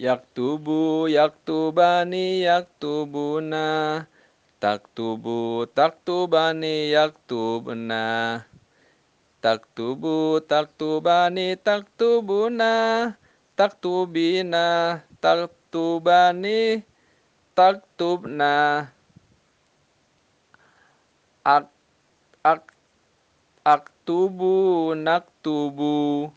Yaktubu, yaktubani, yaktubuna. Taktubu, taktubani, yaktubna. Taktubu, taktubani, taktubuna. Taktubina, taktubani, taktubna. Ak, ak, aktubu, naktubu.